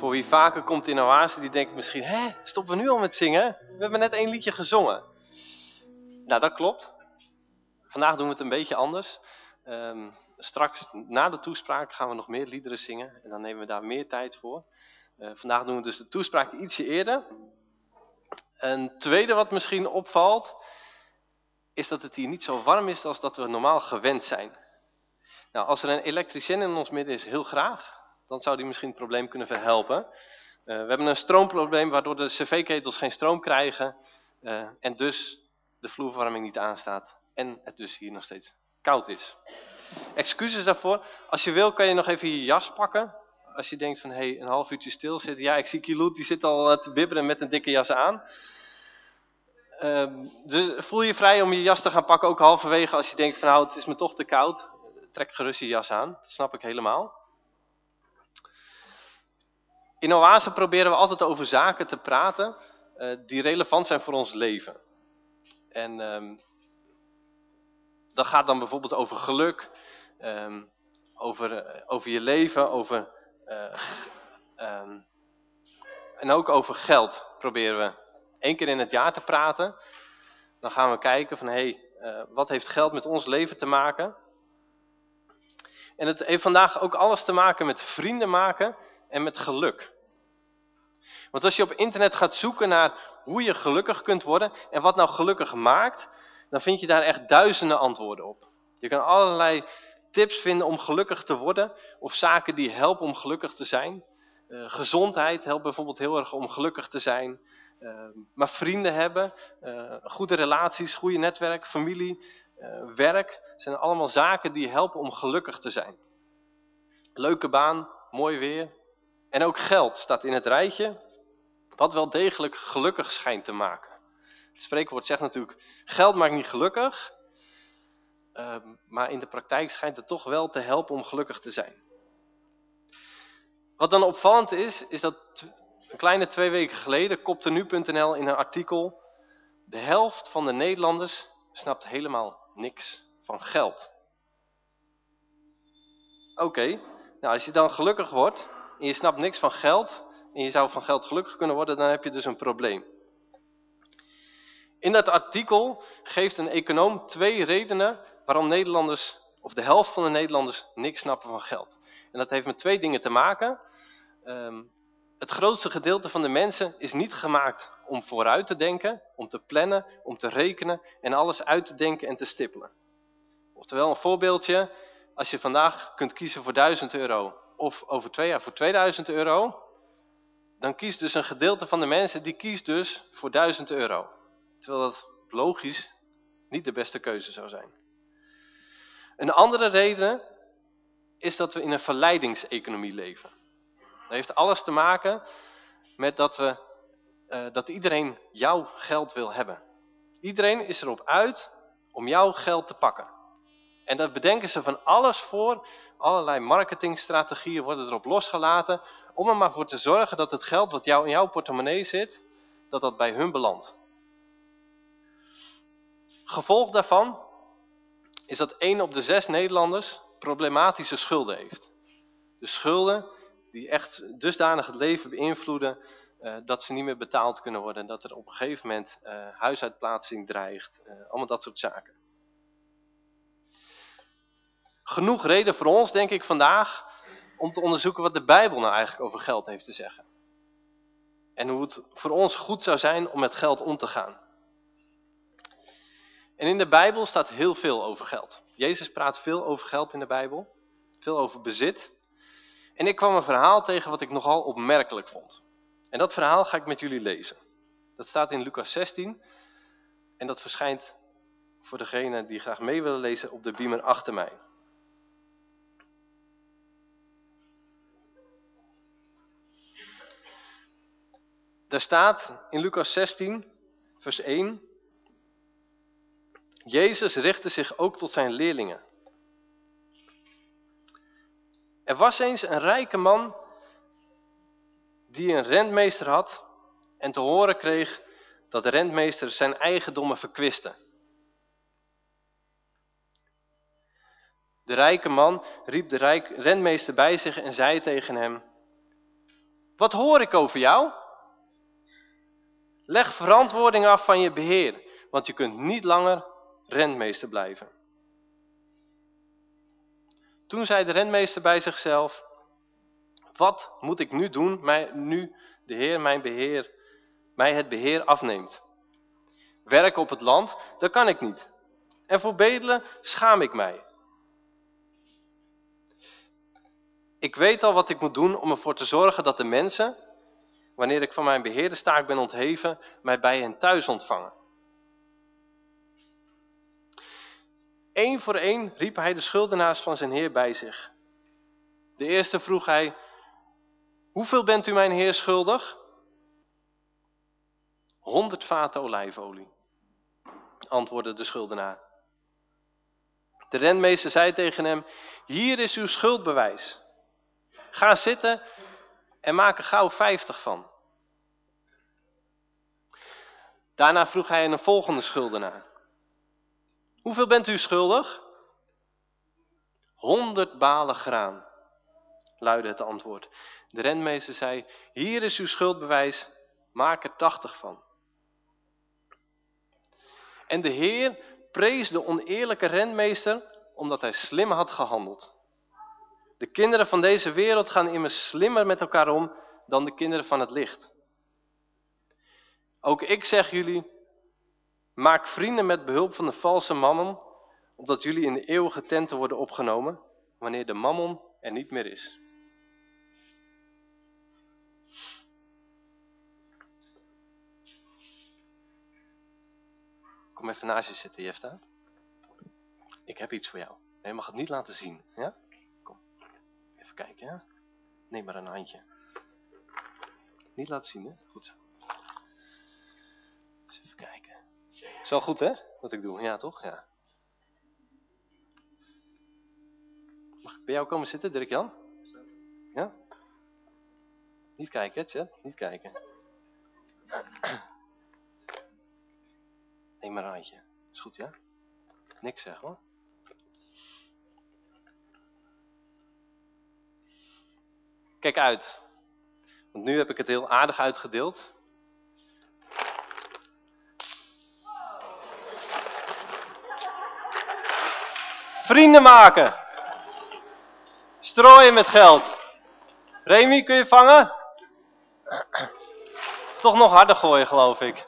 Voor wie vaker komt in Oase, die denkt misschien, hè, stoppen we nu al met zingen? We hebben net één liedje gezongen. Nou, dat klopt. Vandaag doen we het een beetje anders. Um, straks, na de toespraak, gaan we nog meer liederen zingen. En dan nemen we daar meer tijd voor. Uh, vandaag doen we dus de toespraak ietsje eerder. Een tweede wat misschien opvalt, is dat het hier niet zo warm is als dat we normaal gewend zijn. Nou, als er een elektricien in ons midden is, heel graag. Dan zou die misschien het probleem kunnen verhelpen. Uh, we hebben een stroomprobleem waardoor de cv-ketels geen stroom krijgen. Uh, en dus de vloerverwarming niet aanstaat. En het dus hier nog steeds koud is. Excuses daarvoor. Als je wil kan je nog even je jas pakken. Als je denkt van, hé, hey, een half uurtje stilzitten. Ja, ik zie Kiloet, die zit al te bibberen met een dikke jas aan. Uh, dus voel je vrij om je jas te gaan pakken, ook halverwege als je denkt van, nou, het is me toch te koud. Trek gerust je jas aan, dat snap ik helemaal. In Oase proberen we altijd over zaken te praten uh, die relevant zijn voor ons leven. En um, dat gaat dan bijvoorbeeld over geluk, um, over, uh, over je leven, over, uh, um, en ook over geld proberen we één keer in het jaar te praten. Dan gaan we kijken van, hé, hey, wat heeft geld met ons leven te maken? En het heeft vandaag ook alles te maken met vrienden maken en met geluk. Want als je op internet gaat zoeken naar hoe je gelukkig kunt worden en wat nou gelukkig maakt, dan vind je daar echt duizenden antwoorden op. Je kan allerlei tips vinden om gelukkig te worden of zaken die helpen om gelukkig te zijn. Uh, gezondheid helpt bijvoorbeeld heel erg om gelukkig te zijn. Uh, maar vrienden hebben, uh, goede relaties, goede netwerk, familie, werk, zijn allemaal zaken die helpen om gelukkig te zijn. Leuke baan, mooi weer. En ook geld staat in het rijtje wat wel degelijk gelukkig schijnt te maken. Het spreekwoord zegt natuurlijk, geld maakt niet gelukkig, uh, maar in de praktijk schijnt het toch wel te helpen om gelukkig te zijn. Wat dan opvallend is, is dat een kleine twee weken geleden kopte nu.nl in een artikel, de helft van de Nederlanders snapt helemaal niks van geld. Oké, nou als je dan gelukkig wordt en je snapt niks van geld, en je zou van geld gelukkig kunnen worden, dan heb je dus een probleem. In dat artikel geeft een econoom twee redenen waarom Nederlanders, of de helft van de Nederlanders, niks snappen van geld. En dat heeft met twee dingen te maken. Um, het grootste gedeelte van de mensen is niet gemaakt om vooruit te denken, om te plannen, om te rekenen en alles uit te denken en te stippelen. Oftewel een voorbeeldje, als je vandaag kunt kiezen voor 1000 euro of over twee jaar voor 2000 euro, dan kiest dus een gedeelte van de mensen, die kiest dus voor 1000 euro. Terwijl dat logisch niet de beste keuze zou zijn. Een andere reden is dat we in een verleidingseconomie leven. Dat heeft alles te maken met dat, we, uh, dat iedereen jouw geld wil hebben. Iedereen is erop uit om jouw geld te pakken. En daar bedenken ze van alles voor. Allerlei marketingstrategieën worden erop losgelaten om er maar voor te zorgen dat het geld wat jou in jouw portemonnee zit, dat dat bij hun belandt. Gevolg daarvan is dat 1 op de 6 Nederlanders problematische schulden heeft. De schulden die echt dusdanig het leven beïnvloeden uh, dat ze niet meer betaald kunnen worden. En dat er op een gegeven moment uh, huisuitplaatsing dreigt. Uh, allemaal dat soort zaken. Genoeg reden voor ons, denk ik, vandaag om te onderzoeken wat de Bijbel nou eigenlijk over geld heeft te zeggen. En hoe het voor ons goed zou zijn om met geld om te gaan. En in de Bijbel staat heel veel over geld. Jezus praat veel over geld in de Bijbel. Veel over bezit. En ik kwam een verhaal tegen wat ik nogal opmerkelijk vond. En dat verhaal ga ik met jullie lezen. Dat staat in Lucas 16. En dat verschijnt voor degenen die graag mee willen lezen op de beamer achter mij. Daar staat in Lucas 16, vers 1. Jezus richtte zich ook tot zijn leerlingen. Er was eens een rijke man die een rentmeester had en te horen kreeg dat de rentmeester zijn eigendommen verkwiste. De rijke man riep de rijk, rentmeester bij zich en zei tegen hem, Wat hoor ik over jou? Leg verantwoording af van je beheer, want je kunt niet langer rentmeester blijven. Toen zei de rentmeester bij zichzelf, wat moet ik nu doen, nu de Heer mijn beheer, mij het beheer afneemt? Werken op het land, dat kan ik niet. En voor bedelen schaam ik mij. Ik weet al wat ik moet doen om ervoor te zorgen dat de mensen, wanneer ik van mijn beheerderstaak ben ontheven, mij bij hen thuis ontvangen. Eén voor één riep hij de schuldenaars van zijn heer bij zich. De eerste vroeg hij, hoeveel bent u mijn heer schuldig? Honderd vaten olijfolie, antwoordde de schuldenaar. De renmeester zei tegen hem, hier is uw schuldbewijs. Ga zitten en maak er gauw vijftig van. Daarna vroeg hij een volgende schuldenaar. Hoeveel bent u schuldig? Honderd balen graan, luidde het antwoord. De renmeester zei, hier is uw schuldbewijs, maak er tachtig van. En de Heer prees de oneerlijke renmeester omdat hij slim had gehandeld. De kinderen van deze wereld gaan immers slimmer met elkaar om dan de kinderen van het licht. Ook ik zeg jullie, maak vrienden met behulp van de valse mammon, opdat jullie in de eeuwige tenten worden opgenomen, wanneer de mammon er niet meer is. Kom even naast je zitten, Jefta. Ik heb iets voor jou. je mag het niet laten zien, ja? kijken, ja? Neem maar een handje. Niet laten zien, hè? Goed zo. Eens even kijken. Is wel goed, hè? Wat ik doe. Ja, toch? Ja. Mag ik bij jou komen zitten, Dirk-Jan? Ja? Niet kijken, hè? Niet kijken. Neem maar een. Is goed, ja? Niks zeggen, hoor. Kijk uit. Want nu heb ik het heel aardig uitgedeeld. Vrienden maken. Strooien met geld. Remy, kun je vangen? Toch nog harder gooien, geloof ik.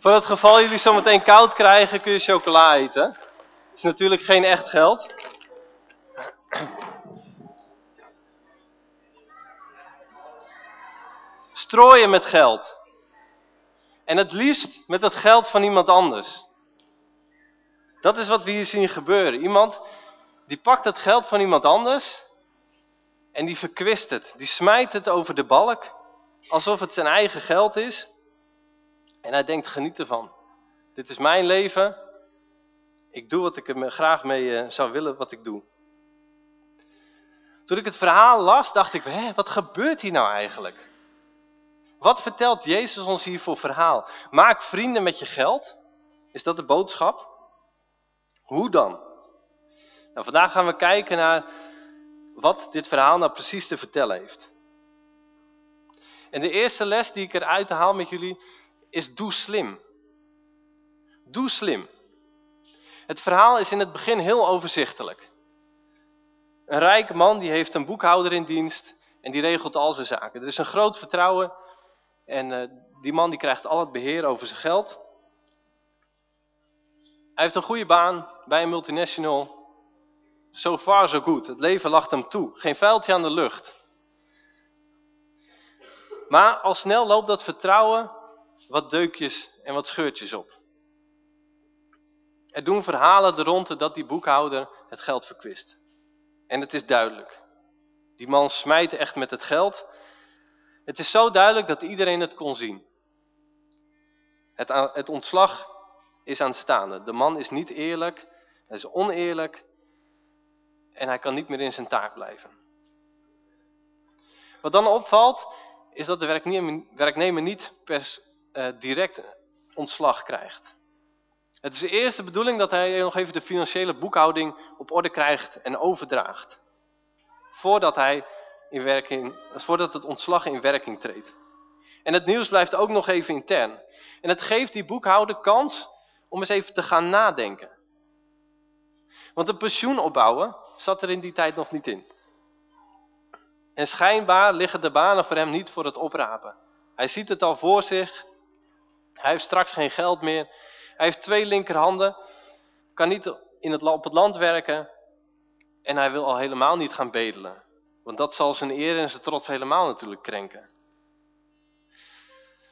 Voor het geval jullie zometeen koud krijgen, kun je chocola eten. Het is natuurlijk geen echt geld. Strooien met geld. En het liefst met het geld van iemand anders. Dat is wat we hier zien gebeuren. Iemand die pakt het geld van iemand anders en die verkwist het. Die smijt het over de balk alsof het zijn eigen geld is. En hij denkt, geniet ervan. Dit is mijn leven. Ik doe wat ik er graag mee eh, zou willen, wat ik doe. Toen ik het verhaal las, dacht ik, hé, wat gebeurt hier nou eigenlijk? Wat vertelt Jezus ons hier voor verhaal? Maak vrienden met je geld. Is dat de boodschap? Hoe dan? Nou, vandaag gaan we kijken naar wat dit verhaal nou precies te vertellen heeft. En de eerste les die ik eruit haal met jullie is doe slim. Doe slim. Het verhaal is in het begin heel overzichtelijk. Een rijke man die heeft een boekhouder in dienst en die regelt al zijn zaken. Er is een groot vertrouwen en uh, die man die krijgt al het beheer over zijn geld. Hij heeft een goede baan bij een multinational. So far so good. Het leven lacht hem toe. Geen vuiltje aan de lucht. Maar al snel loopt dat vertrouwen wat deukjes en wat scheurtjes op. Er doen verhalen de ronde dat die boekhouder het geld verkwist. En het is duidelijk. Die man smijt echt met het geld. Het is zo duidelijk dat iedereen het kon zien. Het, het ontslag is aanstaande. De man is niet eerlijk, hij is oneerlijk en hij kan niet meer in zijn taak blijven. Wat dan opvalt, is dat de werknemer, niet per uh, direct ontslag krijgt. Het is de eerste bedoeling dat hij nog even de financiële boekhouding op orde krijgt en overdraagt. Voordat, hij in werking, voordat het ontslag in werking treedt. En het nieuws blijft ook nog even intern. En het geeft die boekhouder kans om eens even te gaan nadenken. Want een pensioen opbouwen zat er in die tijd nog niet in. En schijnbaar liggen de banen voor hem niet voor het oprapen. Hij ziet het al voor zich. Hij heeft straks geen geld meer. Hij heeft twee linkerhanden. Kan niet in het, op het land werken. En hij wil al helemaal niet gaan bedelen. Want dat zal zijn eer en zijn trots helemaal natuurlijk krenken.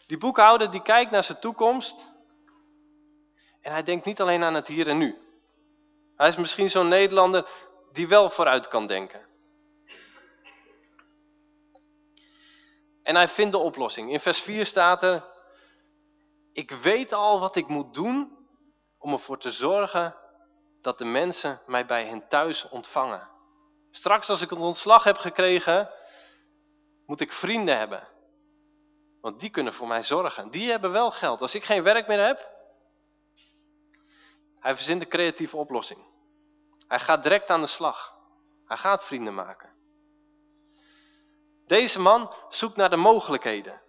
Die boekhouder die kijkt naar zijn toekomst. En hij denkt niet alleen aan het hier en nu. Hij is misschien zo'n Nederlander die wel vooruit kan denken. En hij vindt de oplossing. In vers 4 staat er, ik weet al wat ik moet doen om ervoor te zorgen dat de mensen mij bij hen thuis ontvangen. Straks als ik een ontslag heb gekregen, moet ik vrienden hebben. Want die kunnen voor mij zorgen. Die hebben wel geld. Als ik geen werk meer heb, hij verzint een creatieve oplossing. Hij gaat direct aan de slag. Hij gaat vrienden maken. Deze man zoekt naar de mogelijkheden.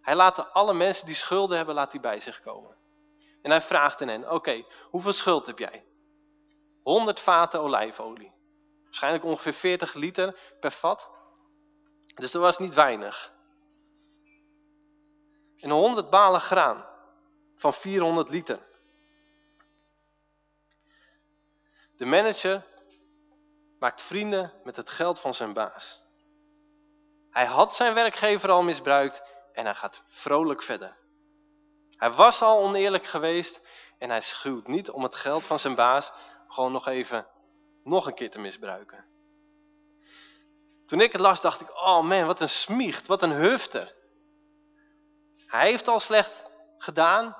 Hij laat alle mensen die schulden hebben, laat hij bij zich komen. En hij vraagt hen, oké, hoeveel schuld heb jij? 100 vaten olijfolie. Waarschijnlijk ongeveer 40 liter per vat. Dus dat was niet weinig. En 100 balen graan van 400 liter. De manager maakt vrienden met het geld van zijn baas. Hij had zijn werkgever al misbruikt en hij gaat vrolijk verder. Hij was al oneerlijk geweest en hij schuwt niet om het geld van zijn baas gewoon nog even nog een keer te misbruiken. Toen ik het las dacht ik, oh man, wat een smiecht, wat een hufter. Hij heeft al slecht gedaan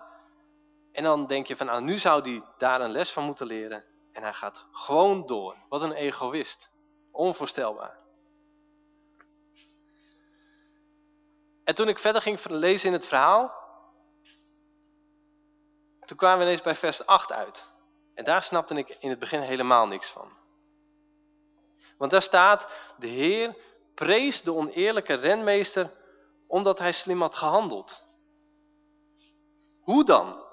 en dan denk je van nou, nu zou hij daar een les van moeten leren. En hij gaat gewoon door. Wat een egoïst. Onvoorstelbaar. En toen ik verder ging lezen in het verhaal, toen kwamen we ineens bij vers 8 uit. En daar snapte ik in het begin helemaal niks van. Want daar staat, de Heer prees de oneerlijke renmeester omdat hij slim had gehandeld. Hoe dan?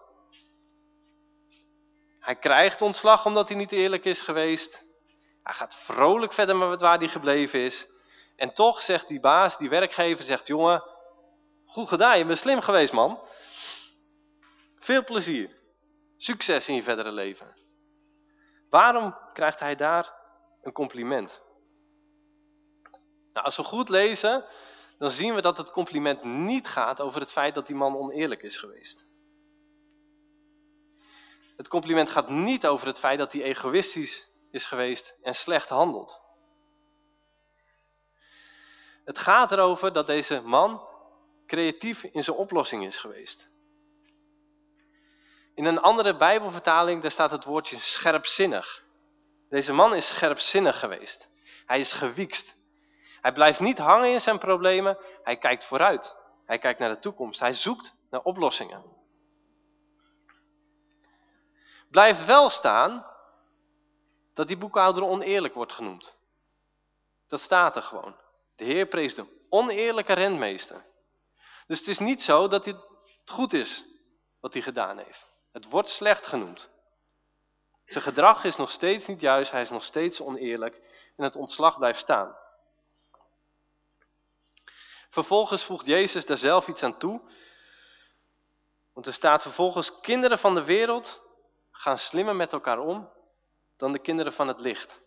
Hij krijgt ontslag omdat hij niet eerlijk is geweest. Hij gaat vrolijk verder met waar hij gebleven is. En toch zegt die baas, die werkgever, zegt, jongen, goed gedaan, je bent slim geweest man. Veel plezier. Succes in je verdere leven. Waarom krijgt hij daar een compliment? Nou, als we goed lezen, dan zien we dat het compliment niet gaat over het feit dat die man oneerlijk is geweest. Het compliment gaat niet over het feit dat hij egoïstisch is geweest en slecht handelt. Het gaat erover dat deze man creatief in zijn oplossing is geweest. In een andere bijbelvertaling daar staat het woordje scherpzinnig. Deze man is scherpzinnig geweest. Hij is gewiekst. Hij blijft niet hangen in zijn problemen. Hij kijkt vooruit. Hij kijkt naar de toekomst. Hij zoekt naar oplossingen. Blijft wel staan dat die boekhouder oneerlijk wordt genoemd. Dat staat er gewoon. De Heer prees de oneerlijke rentmeester. Dus het is niet zo dat het goed is wat hij gedaan heeft. Het wordt slecht genoemd. Zijn gedrag is nog steeds niet juist, hij is nog steeds oneerlijk en het ontslag blijft staan. Vervolgens voegt Jezus daar zelf iets aan toe. Want er staat vervolgens, kinderen van de wereld gaan slimmer met elkaar om dan de kinderen van het licht.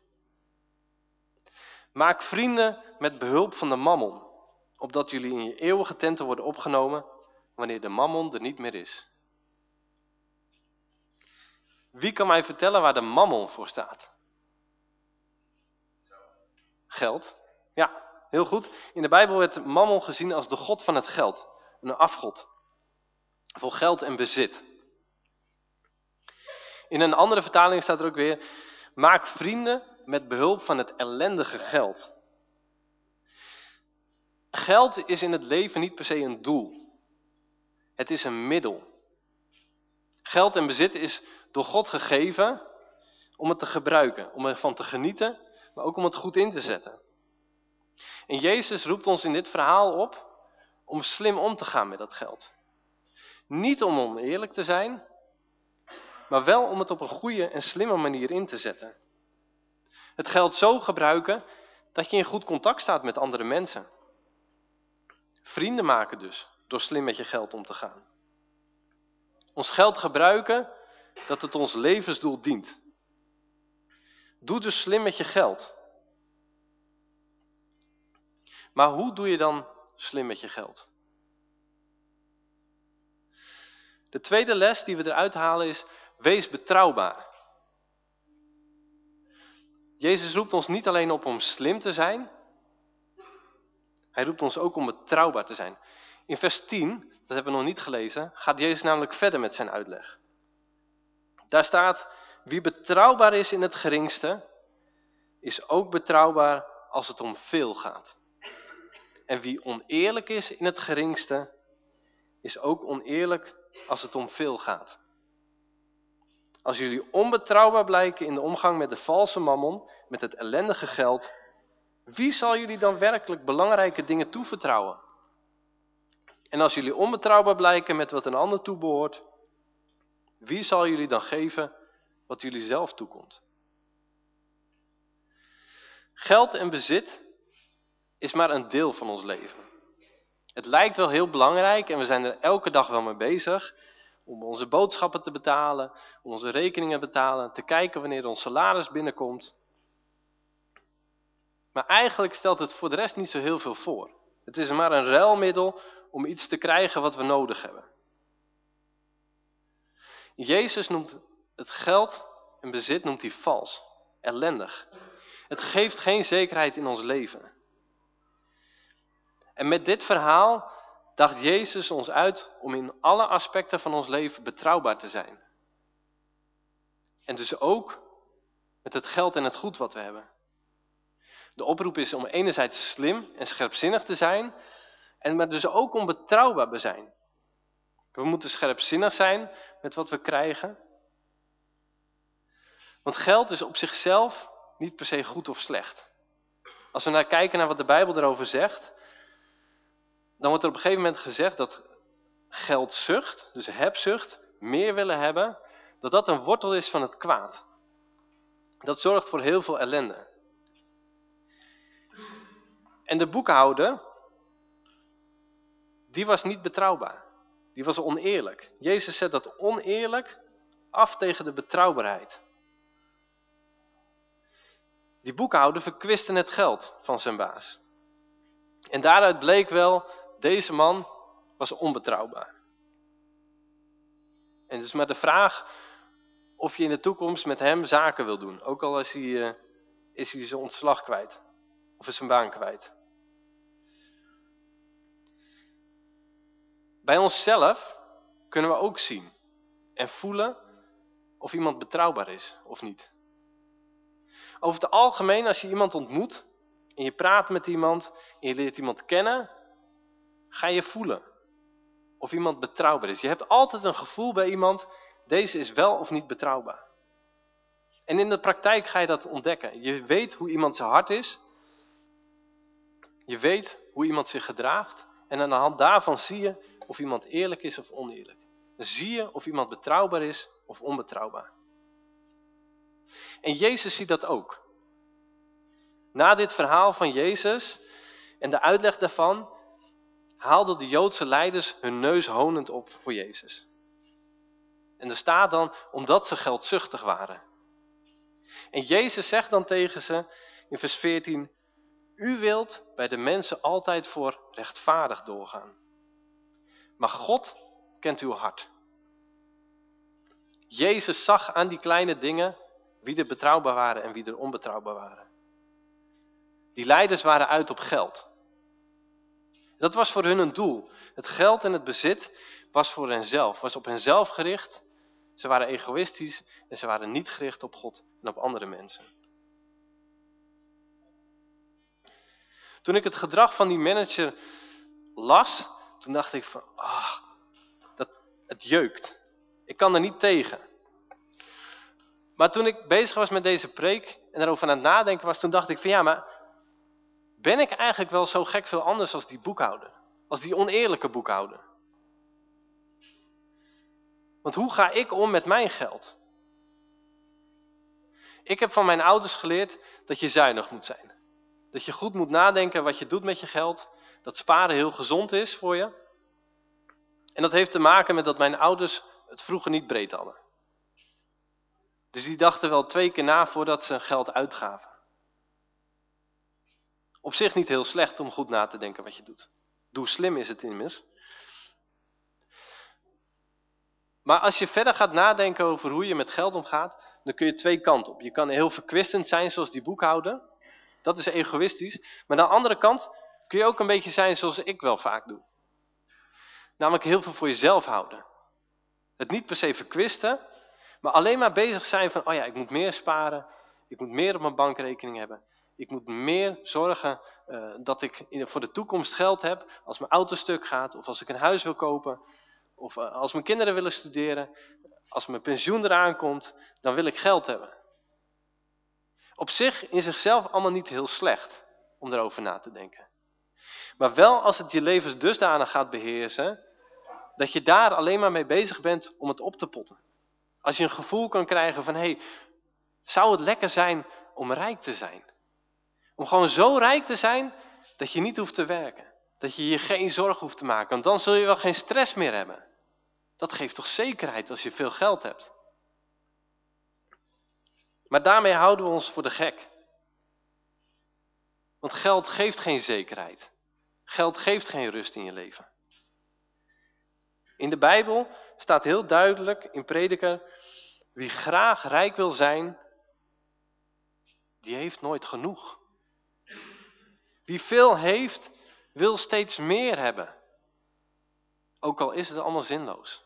Maak vrienden met behulp van de mammon, opdat jullie in je eeuwige tenten worden opgenomen wanneer de mammon er niet meer is. Wie kan mij vertellen waar de mammon voor staat? Geld. Ja, heel goed. In de Bijbel werd mammon gezien als de god van het geld. Een afgod. Voor geld en bezit. In een andere vertaling staat er ook weer, maak vrienden met behulp van het ellendige geld. Geld is in het leven niet per se een doel. Het is een middel. Geld en bezit is door God gegeven om het te gebruiken, om ervan te genieten, maar ook om het goed in te zetten. En Jezus roept ons in dit verhaal op om slim om te gaan met dat geld. Niet om oneerlijk te zijn, maar wel om het op een goede en slimme manier in te zetten. Het geld zo gebruiken dat je in goed contact staat met andere mensen. Vrienden maken dus, door slim met je geld om te gaan. Ons geld gebruiken dat het ons levensdoel dient. Doe dus slim met je geld. Maar hoe doe je dan slim met je geld? De tweede les die we eruit halen is, wees betrouwbaar. Jezus roept ons niet alleen op om slim te zijn, hij roept ons ook om betrouwbaar te zijn. In vers 10, dat hebben we nog niet gelezen, gaat Jezus namelijk verder met zijn uitleg. Daar staat, wie betrouwbaar is in het geringste, is ook betrouwbaar als het om veel gaat. En wie oneerlijk is in het geringste, is ook oneerlijk als het om veel gaat. Als jullie onbetrouwbaar blijken in de omgang met de valse mammon, met het ellendige geld, wie zal jullie dan werkelijk belangrijke dingen toevertrouwen? En als jullie onbetrouwbaar blijken met wat een ander toebehoort, wie zal jullie dan geven wat jullie zelf toekomt? Geld en bezit is maar een deel van ons leven. Het lijkt wel heel belangrijk en we zijn er elke dag wel mee bezig om onze boodschappen te betalen, om onze rekeningen te betalen, te kijken wanneer ons salaris binnenkomt. Maar eigenlijk stelt het voor de rest niet zo heel veel voor. Het is maar een ruilmiddel om iets te krijgen wat we nodig hebben. Jezus noemt het geld en bezit noemt hij vals, ellendig. Het geeft geen zekerheid in ons leven. En met dit verhaal dacht Jezus ons uit om in alle aspecten van ons leven betrouwbaar te zijn. En dus ook met het geld en het goed wat we hebben. De oproep is om enerzijds slim en scherpzinnig te zijn, en maar dus ook om betrouwbaar te zijn. We moeten scherpzinnig zijn met wat we krijgen. Want geld is op zichzelf niet per se goed of slecht. Als we naar kijken naar wat de Bijbel erover zegt, dan wordt er op een gegeven moment gezegd dat geldzucht, dus hebzucht, meer willen hebben, dat dat een wortel is van het kwaad. Dat zorgt voor heel veel ellende. En de boekhouder, die was niet betrouwbaar. Die was oneerlijk. Jezus zet dat oneerlijk af tegen de betrouwbaarheid. Die boekhouder verkwiste het geld van zijn baas. En daaruit bleek wel, deze man was onbetrouwbaar. En dus maar de vraag of je in de toekomst met hem zaken wil doen. Ook al is hij, uh, is hij zijn ontslag kwijt. Of is zijn baan kwijt. Bij onszelf kunnen we ook zien en voelen of iemand betrouwbaar is of niet. Over het algemeen, als je iemand ontmoet en je praat met iemand en je leert iemand kennen, ga je voelen of iemand betrouwbaar is. Je hebt altijd een gevoel bij iemand, deze is wel of niet betrouwbaar. En in de praktijk ga je dat ontdekken. Je weet hoe iemand zijn hart is. Je weet hoe iemand zich gedraagt. En aan de hand daarvan zie je of iemand eerlijk is of oneerlijk. Zie je of iemand betrouwbaar is of onbetrouwbaar. En Jezus ziet dat ook. Na dit verhaal van Jezus en de uitleg daarvan, haalden de Joodse leiders hun neus honend op voor Jezus. En er staat dan, omdat ze geldzuchtig waren. En Jezus zegt dan tegen ze in vers 14, u wilt bij de mensen altijd voor rechtvaardig doorgaan. Maar God kent uw hart. Jezus zag aan die kleine dingen wie er betrouwbaar waren en wie er onbetrouwbaar waren. Die leiders waren uit op geld. Dat was voor hun een doel. Het geld en het bezit was voor henzelf, was op henzelf gericht. Ze waren egoïstisch en ze waren niet gericht op God en op andere mensen. Toen ik het gedrag van die manager las, toen dacht ik van, ah, dat, het jeukt. Ik kan er niet tegen. Maar toen ik bezig was met deze preek en erover aan het nadenken was, toen dacht ik van ja, maar ben ik eigenlijk wel zo gek veel anders als die boekhouder? Als die oneerlijke boekhouder? Want hoe ga ik om met mijn geld? Ik heb van mijn ouders geleerd dat je zuinig moet zijn. Dat je goed moet nadenken wat je doet met je geld. Dat sparen heel gezond is voor je. En dat heeft te maken met dat mijn ouders het vroeger niet breed hadden. Dus die dachten wel twee keer na voordat ze geld uitgaven. Op zich niet heel slecht om goed na te denken wat je doet. Doe slim is het immers. Maar als je verder gaat nadenken over hoe je met geld omgaat, dan kun je twee kanten op. Je kan heel verkwistend zijn zoals die boekhouder. Dat is egoïstisch. Maar aan de andere kant kun je ook een beetje zijn zoals ik wel vaak doe. Namelijk heel veel voor jezelf houden. Het niet per se verkwisten, maar alleen maar bezig zijn van, oh ja, ik moet meer sparen. Ik moet meer op mijn bankrekening hebben. Ik moet meer zorgen uh, dat ik voor de toekomst geld heb. Als mijn auto stuk gaat of als ik een huis wil kopen. Of uh, als mijn kinderen willen studeren. Als mijn pensioen eraan komt, dan wil ik geld hebben. Op zich in zichzelf allemaal niet heel slecht om erover na te denken. Maar wel als het je levens dusdanig gaat beheersen, dat je daar alleen maar mee bezig bent om het op te potten. Als je een gevoel kan krijgen van, hé, hey, zou het lekker zijn om rijk te zijn? Om gewoon zo rijk te zijn, dat je niet hoeft te werken. Dat je je geen zorgen hoeft te maken, want dan zul je wel geen stress meer hebben. Dat geeft toch zekerheid als je veel geld hebt. Maar daarmee houden we ons voor de gek. Want geld geeft geen zekerheid. Geld geeft geen rust in je leven. In de Bijbel staat heel duidelijk in prediker, wie graag rijk wil zijn, die heeft nooit genoeg. Wie veel heeft, wil steeds meer hebben. Ook al is het allemaal zinloos.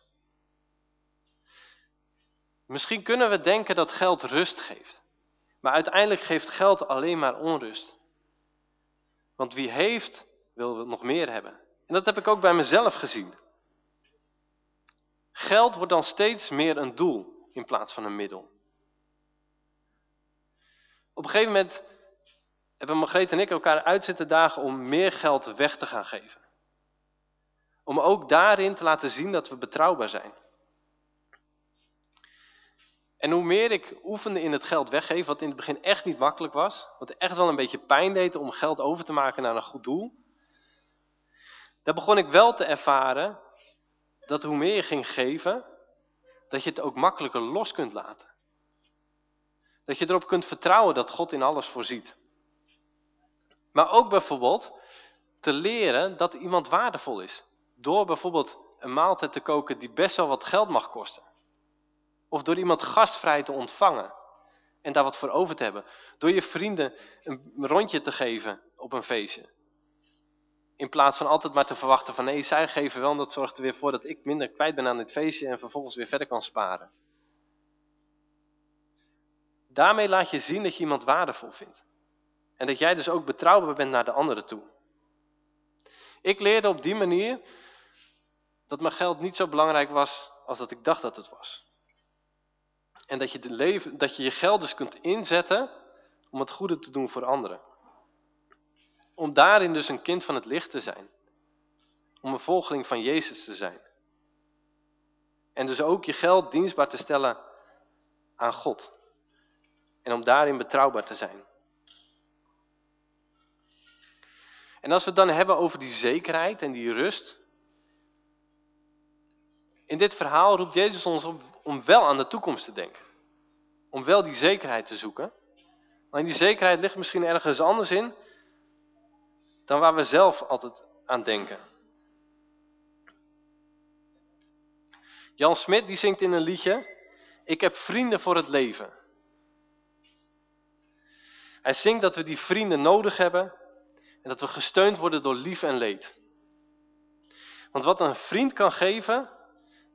Misschien kunnen we denken dat geld rust geeft. Maar uiteindelijk geeft geld alleen maar onrust. Want wie heeft, wil nog meer hebben. En dat heb ik ook bij mezelf gezien. Geld wordt dan steeds meer een doel in plaats van een middel. Op een gegeven moment hebben Margreet en ik elkaar uit zitten dagen om meer geld weg te gaan geven. Om ook daarin te laten zien dat we betrouwbaar zijn. En hoe meer ik oefende in het geld weggeven, wat in het begin echt niet makkelijk was, wat echt wel een beetje pijn deed om geld over te maken naar een goed doel, daar begon ik wel te ervaren dat hoe meer je ging geven, dat je het ook makkelijker los kunt laten. Dat je erop kunt vertrouwen dat God in alles voorziet. Maar ook bijvoorbeeld te leren dat iemand waardevol is. Door bijvoorbeeld een maaltijd te koken die best wel wat geld mag kosten. Of door iemand gastvrij te ontvangen en daar wat voor over te hebben. Door je vrienden een rondje te geven op een feestje. In plaats van altijd maar te verwachten van nee, zij geven wel en dat zorgt er weer voor dat ik minder kwijt ben aan dit feestje en vervolgens weer verder kan sparen. Daarmee laat je zien dat je iemand waardevol vindt. En dat jij dus ook betrouwbaar bent naar de anderen toe. Ik leerde op die manier dat mijn geld niet zo belangrijk was als dat ik dacht dat het was. En dat je, de leven, dat je je geld dus kunt inzetten om het goede te doen voor anderen. Om daarin dus een kind van het licht te zijn. Om een volgeling van Jezus te zijn. En dus ook je geld dienstbaar te stellen aan God. En om daarin betrouwbaar te zijn. En als we het dan hebben over die zekerheid en die rust. In dit verhaal roept Jezus ons op om wel aan de toekomst te denken. Om wel die zekerheid te zoeken. Maar die zekerheid ligt misschien ergens anders in dan waar we zelf altijd aan denken. Jan Smit die zingt in een liedje, ik heb vrienden voor het leven. Hij zingt dat we die vrienden nodig hebben en dat we gesteund worden door lief en leed. Want wat een vriend kan geven,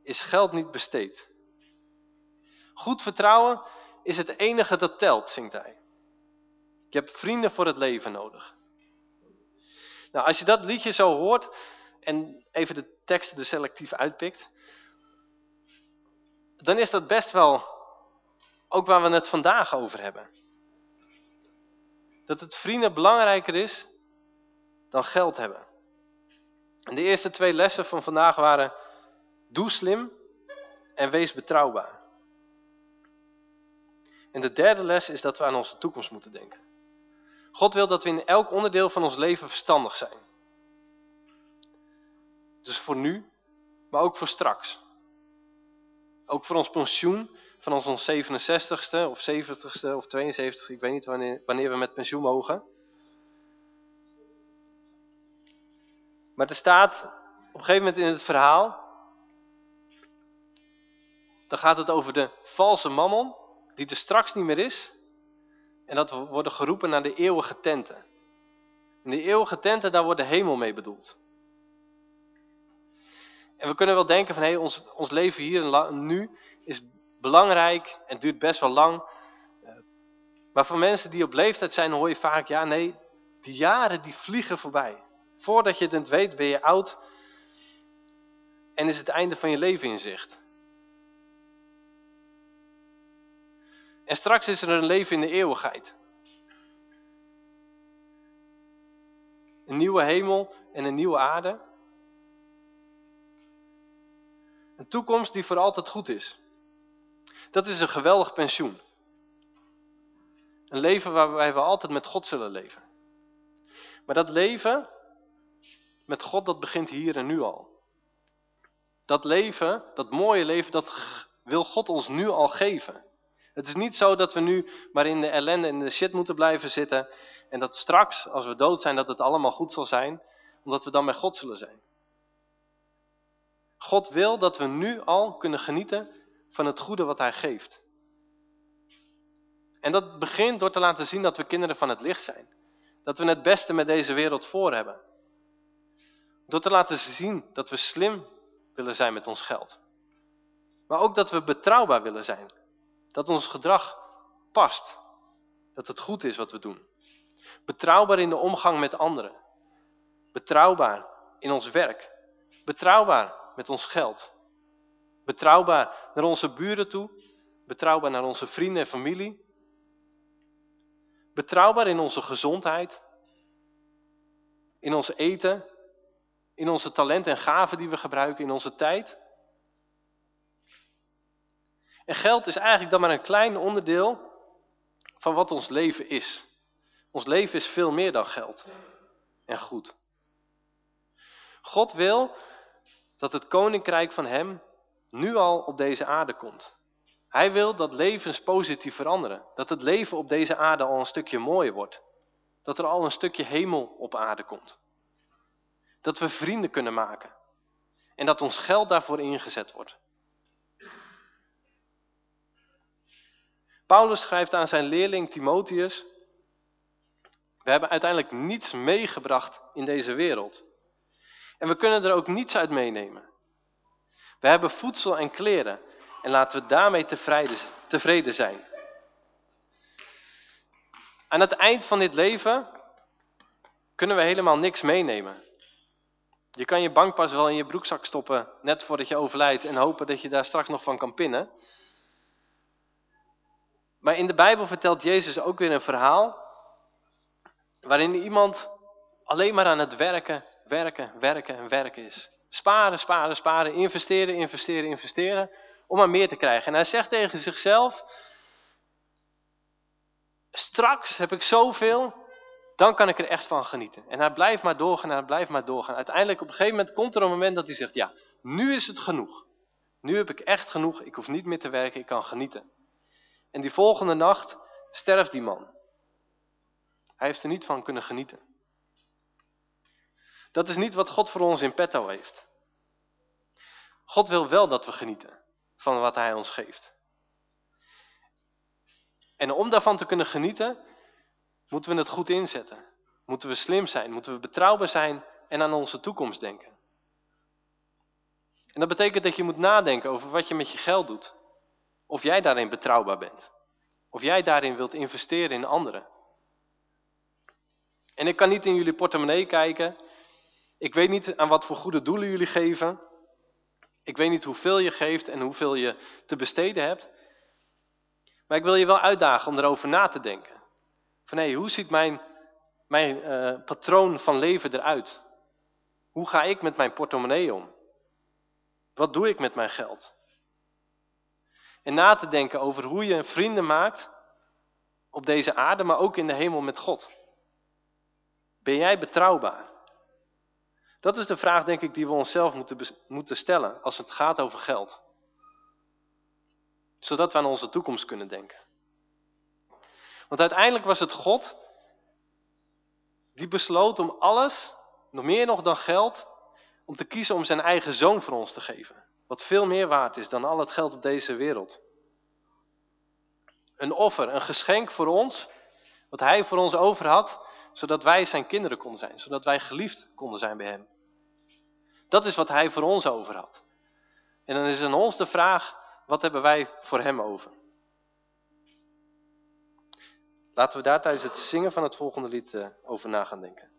is geld niet besteed. Goed vertrouwen is het enige dat telt, zingt hij. Ik heb vrienden voor het leven nodig. Nou, als je dat liedje zo hoort en even de teksten er selectief uitpikt, dan is dat best wel ook waar we het vandaag over hebben. Dat het vrienden belangrijker is dan geld hebben. En de eerste twee lessen van vandaag waren, doe slim en wees betrouwbaar. En de derde les is dat we aan onze toekomst moeten denken. God wil dat we in elk onderdeel van ons leven verstandig zijn. Dus voor nu, maar ook voor straks. Ook voor ons pensioen, van ons 67ste of 70ste of 72ste, ik weet niet wanneer, wanneer we met pensioen mogen. Maar er staat op een gegeven moment in het verhaal, dan gaat het over de valse mammon, die er straks niet meer is. En dat we worden geroepen naar de eeuwige tenten. In de eeuwige tenten, daar wordt de hemel mee bedoeld. En we kunnen wel denken van, hé, ons, ons leven hier en nu is belangrijk en duurt best wel lang. Eh, maar voor mensen die op leeftijd zijn, hoor je vaak, ja nee, die jaren die vliegen voorbij. Voordat je het weet, ben je oud en is het einde van je leven in zicht. En straks is er een leven in de eeuwigheid. Een nieuwe hemel en een nieuwe aarde. Een toekomst die voor altijd goed is. Dat is een geweldig pensioen. Een leven waarbij we altijd met God zullen leven. Maar dat leven met God, dat begint hier en nu al. Dat leven, dat mooie leven, dat wil God ons nu al geven. Het is niet zo dat we nu maar in de ellende en de shit moeten blijven zitten. En dat straks, als we dood zijn, dat het allemaal goed zal zijn. Omdat we dan bij God zullen zijn. God wil dat we nu al kunnen genieten van het goede wat hij geeft. En dat begint door te laten zien dat we kinderen van het licht zijn. Dat we het beste met deze wereld voor hebben. Door te laten zien dat we slim willen zijn met ons geld. Maar ook dat we betrouwbaar willen zijn. Dat ons gedrag past. Dat het goed is wat we doen. Betrouwbaar in de omgang met anderen. Betrouwbaar in ons werk. Betrouwbaar met ons geld. Betrouwbaar naar onze buren toe. Betrouwbaar naar onze vrienden en familie. Betrouwbaar in onze gezondheid. In ons eten. In onze talenten en gaven die we gebruiken in onze tijd. En geld is eigenlijk dan maar een klein onderdeel van wat ons leven is. Ons leven is veel meer dan geld en goed. God wil dat het koninkrijk van hem nu al op deze aarde komt. Hij wil dat levens positief veranderen. Dat het leven op deze aarde al een stukje mooier wordt. Dat er al een stukje hemel op aarde komt. Dat we vrienden kunnen maken. En dat ons geld daarvoor ingezet wordt. Paulus schrijft aan zijn leerling Timotheus. We hebben uiteindelijk niets meegebracht in deze wereld. En we kunnen er ook niets uit meenemen. We hebben voedsel en kleren en laten we daarmee tevreden zijn. Aan het eind van dit leven kunnen we helemaal niks meenemen. Je kan je bankpas wel in je broekzak stoppen net voordat je overlijdt en hopen dat je daar straks nog van kan pinnen. Maar in de Bijbel vertelt Jezus ook weer een verhaal waarin iemand alleen maar aan het werken, werken, werken en werken is. Sparen, sparen, sparen, investeren, investeren, investeren. Om maar meer te krijgen. En hij zegt tegen zichzelf. Straks heb ik zoveel. Dan kan ik er echt van genieten. En hij blijft maar doorgaan hij blijft maar doorgaan. Uiteindelijk op een gegeven moment komt er een moment dat hij zegt. Ja, nu is het genoeg. Nu heb ik echt genoeg. Ik hoef niet meer te werken. Ik kan genieten. En die volgende nacht sterft die man. Hij heeft er niet van kunnen genieten. Dat is niet wat God voor ons in petto heeft. God wil wel dat we genieten van wat hij ons geeft. En om daarvan te kunnen genieten, moeten we het goed inzetten. Moeten we slim zijn, moeten we betrouwbaar zijn en aan onze toekomst denken. En dat betekent dat je moet nadenken over wat je met je geld doet. Of jij daarin betrouwbaar bent. Of jij daarin wilt investeren in anderen. En ik kan niet in jullie portemonnee kijken ik weet niet aan wat voor goede doelen jullie geven. Ik weet niet hoeveel je geeft en hoeveel je te besteden hebt. Maar ik wil je wel uitdagen om erover na te denken. Van hé, hoe ziet mijn, mijn uh, patroon van leven eruit? Hoe ga ik met mijn portemonnee om? Wat doe ik met mijn geld? En na te denken over hoe je vrienden maakt op deze aarde, maar ook in de hemel met God. Ben jij betrouwbaar? Dat is de vraag, denk ik, die we onszelf moeten, moeten stellen als het gaat over geld. Zodat we aan onze toekomst kunnen denken. Want uiteindelijk was het God die besloot om alles, nog meer nog dan geld, om te kiezen om zijn eigen zoon voor ons te geven. Wat veel meer waard is dan al het geld op deze wereld. Een offer, een geschenk voor ons, wat hij voor ons over had, zodat wij zijn kinderen konden zijn, zodat wij geliefd konden zijn bij hem. Dat is wat hij voor ons over had. En dan is aan ons de vraag, wat hebben wij voor hem over? Laten we daar tijdens het zingen van het volgende lied eh, over na gaan denken.